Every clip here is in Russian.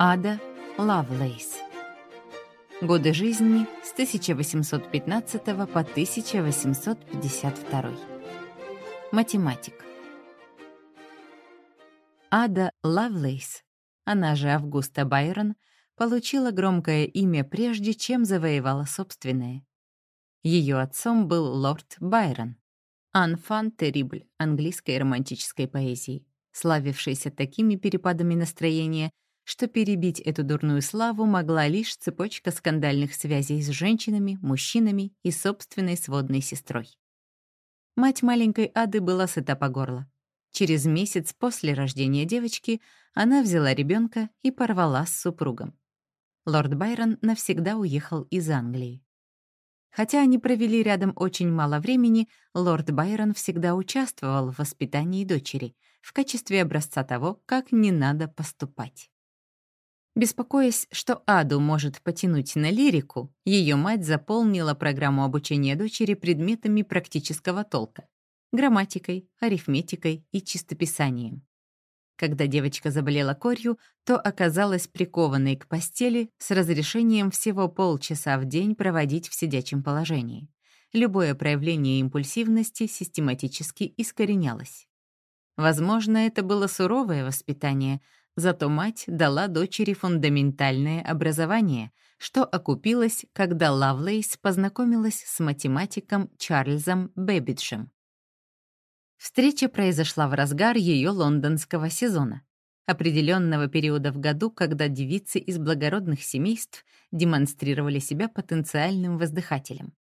Ада Лавлейс. Годы жизни с 1815 по 1852. Математик. Ада Лавлейс, она же Августа Байрон, получила громкое имя прежде, чем завоевала собственное. Ее отцом был лорд Байрон, анфан терибль английской романтической поэзии, славившийся такими перепадами настроения, что перебить эту дурную славу могла лишь цепочка скандальных связей с женщинами, мужчинами и собственной сводной сестрой. Мать маленькой Ады была сыта по горло. Через месяц после рождения девочки она взяла ребенка и порвала с супругом. Лорд Байрон навсегда уехал из Англии. Хотя они провели рядом очень мало времени, лорд Байрон всегда участвовал в воспитании дочери в качестве образца того, как не надо поступать. Беспокоясь, что Аду может потянуть на лирику, ее мать заполнила программу обучения дочери предметами практического толка — грамматикой, арифметикой и чистописанием. Когда девочка заболела корью, то оказалась прикованной к постели с разрешением всего полчаса в день проводить в сидячем положении. Любое проявление импульсивности систематически искоренялось. Возможно, это было суровое воспитание — Зато мать дала дочери фундаментальное образование, что окупилось, когда Лавлейс познакомилась с математиком Чарльзом Бэббиджем. Встреча произошла в разгар ее лондонского сезона, определенного периода в году, когда девицы из благородных семейств демонстрировали себя потенциальным воздыхателем.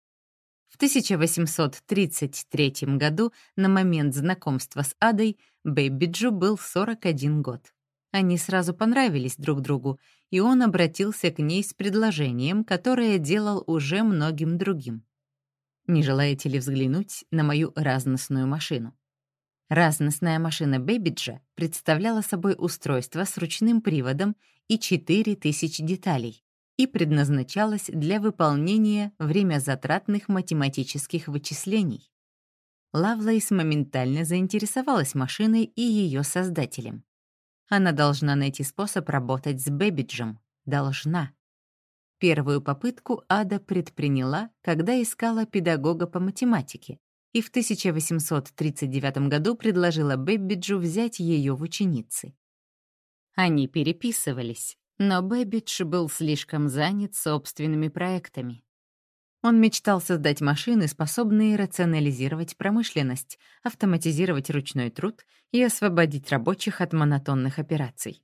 В 1833 году, на момент знакомства с Адой, Бэббиджу был 41 год. Они сразу понравились друг другу, и он обратился к ней с предложением, которое делал уже многим другим. «Не желаете ли взглянуть на мою разностную машину?» Разностная машина Бэббиджа представляла собой устройство с ручным приводом и 4000 деталей и предназначалась для выполнения времязатратных математических вычислений. Лавлейс моментально заинтересовалась машиной и ее создателем. Она должна найти способ работать с Бэбиджем. Должна. Первую попытку Ада предприняла, когда искала педагога по математике, и в 1839 году предложила Бэббиджу взять ее в ученицы. Они переписывались, но Бэббидж был слишком занят собственными проектами. Он мечтал создать машины, способные рационализировать промышленность, автоматизировать ручной труд и освободить рабочих от монотонных операций.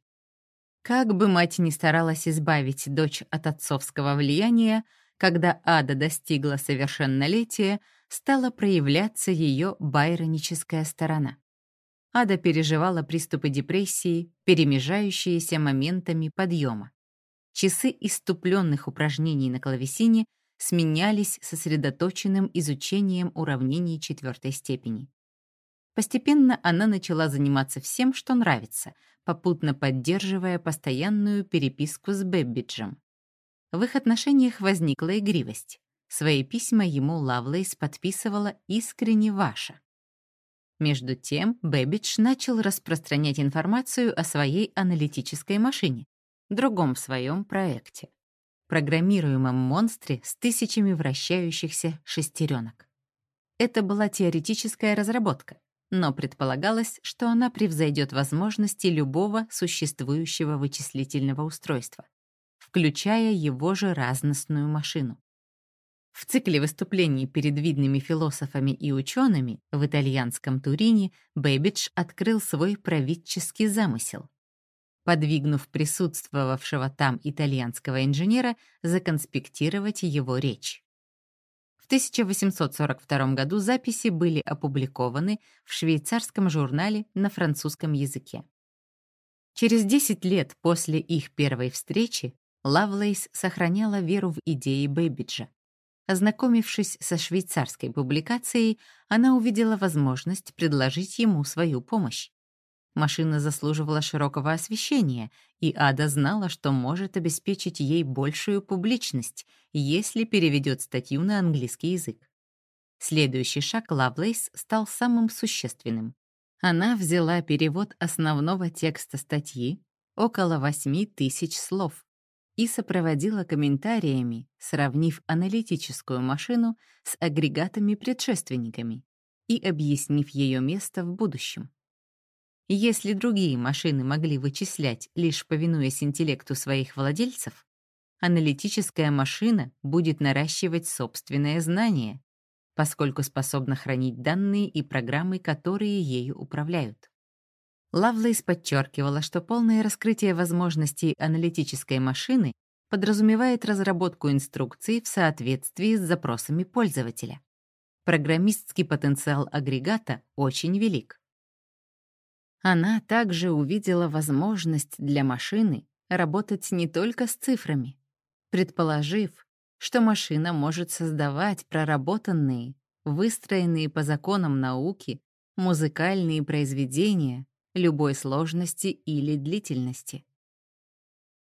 Как бы мать ни старалась избавить дочь от отцовского влияния, когда Ада достигла совершеннолетия, стала проявляться ее байроническая сторона. Ада переживала приступы депрессии, перемежающиеся моментами подъема. Часы иступленных упражнений на клавесине — сменялись сосредоточенным изучением уравнений четвертой степени. Постепенно она начала заниматься всем, что нравится, попутно поддерживая постоянную переписку с Бэббиджем. В их отношениях возникла игривость. Свои письма ему Лавлейс подписывала «Искренне ваша». Между тем Бэббидж начал распространять информацию о своей аналитической машине, другом своем проекте программируемом монстре с тысячами вращающихся шестеренок. Это была теоретическая разработка, но предполагалось, что она превзойдет возможности любого существующего вычислительного устройства, включая его же разносную машину. В цикле выступлений перед видными философами и учеными в итальянском Турине Бэббидж открыл свой правительский замысел подвигнув присутствовавшего там итальянского инженера законспектировать его речь. В 1842 году записи были опубликованы в швейцарском журнале на французском языке. Через 10 лет после их первой встречи Лавлейс сохраняла веру в идеи Бэйбиджа. Ознакомившись со швейцарской публикацией, она увидела возможность предложить ему свою помощь. Машина заслуживала широкого освещения, и Ада знала, что может обеспечить ей большую публичность, если переведет статью на английский язык. Следующий шаг Лавлейс стал самым существенным. Она взяла перевод основного текста статьи, около 8 тысяч слов и сопроводила комментариями, сравнив аналитическую машину с агрегатами-предшественниками и объяснив ее место в будущем. Если другие машины могли вычислять, лишь повинуясь интеллекту своих владельцев, аналитическая машина будет наращивать собственное знание, поскольку способна хранить данные и программы, которые ею управляют. Лавлейс подчеркивала, что полное раскрытие возможностей аналитической машины подразумевает разработку инструкций в соответствии с запросами пользователя. Программистский потенциал агрегата очень велик. Она также увидела возможность для машины работать не только с цифрами, предположив, что машина может создавать проработанные, выстроенные по законам науки, музыкальные произведения любой сложности или длительности.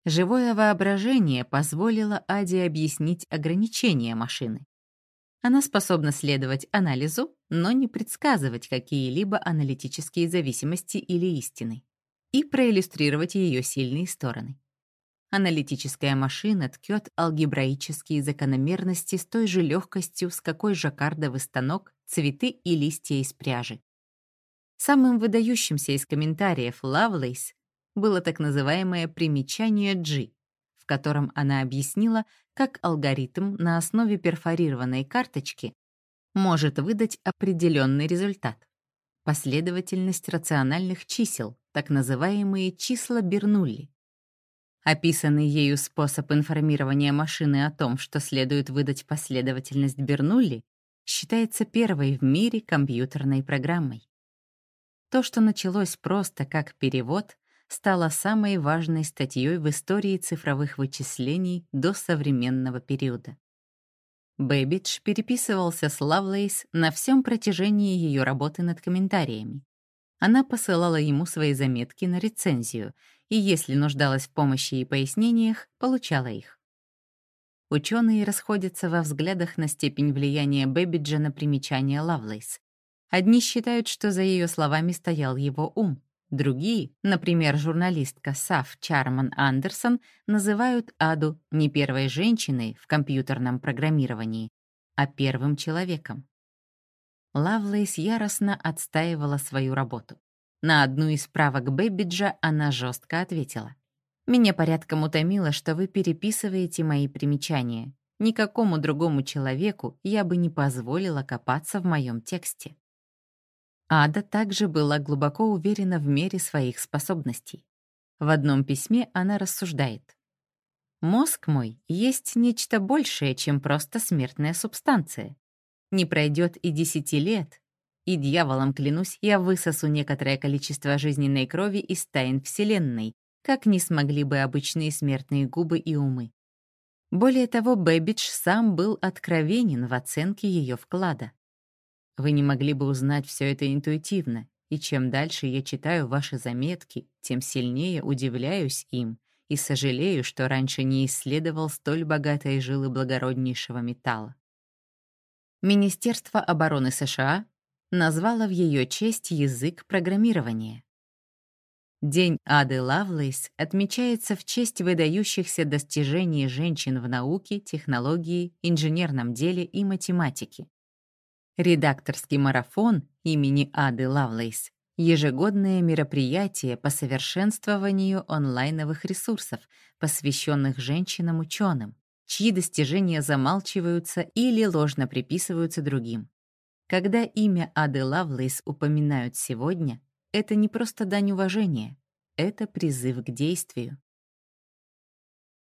Живое воображение позволило Аде объяснить ограничения машины. Она способна следовать анализу, но не предсказывать какие-либо аналитические зависимости или истины, и проиллюстрировать ее сильные стороны. Аналитическая машина ткет алгебраические закономерности с той же легкостью, с какой жаккардовый станок цветы и листья из пряжи. Самым выдающимся из комментариев Лавлейс было так называемое примечание G, в котором она объяснила, как алгоритм на основе перфорированной карточки может выдать определенный результат. Последовательность рациональных чисел, так называемые числа Бернулли. Описанный ею способ информирования машины о том, что следует выдать последовательность Бернулли, считается первой в мире компьютерной программой. То, что началось просто как перевод, стало самой важной статьей в истории цифровых вычислений до современного периода. Бэббидж переписывался с Лавлейс на всем протяжении ее работы над комментариями. Она посылала ему свои заметки на рецензию, и если нуждалась в помощи и пояснениях, получала их. Ученые расходятся во взглядах на степень влияния Бэббиджа на примечания Лавлейс. Одни считают, что за ее словами стоял его ум. Другие, например, журналистка Саф Чарман Андерсон, называют Аду не первой женщиной в компьютерном программировании, а первым человеком. Лавлейс яростно отстаивала свою работу. На одну из правок Бэббиджа она жестко ответила. «Меня порядком утомило, что вы переписываете мои примечания. Никакому другому человеку я бы не позволила копаться в моем тексте». Ада также была глубоко уверена в мере своих способностей. В одном письме она рассуждает. «Мозг мой есть нечто большее, чем просто смертная субстанция. Не пройдет и десяти лет, и дьяволом клянусь, я высосу некоторое количество жизненной крови из тайн Вселенной, как не смогли бы обычные смертные губы и умы. Более того, Бэббидж сам был откровенен в оценке ее вклада. Вы не могли бы узнать все это интуитивно, и чем дальше я читаю ваши заметки, тем сильнее удивляюсь им и сожалею, что раньше не исследовал столь богатой жилы благороднейшего металла. Министерство обороны США назвало в ее честь язык программирования. День Ады Лавлейс отмечается в честь выдающихся достижений женщин в науке, технологии, инженерном деле и математике. Редакторский марафон имени Ады Лавлейс — ежегодное мероприятие по совершенствованию онлайновых ресурсов, посвященных женщинам-ученым, чьи достижения замалчиваются или ложно приписываются другим. Когда имя Ады Лавлейс упоминают сегодня, это не просто дань уважения, это призыв к действию.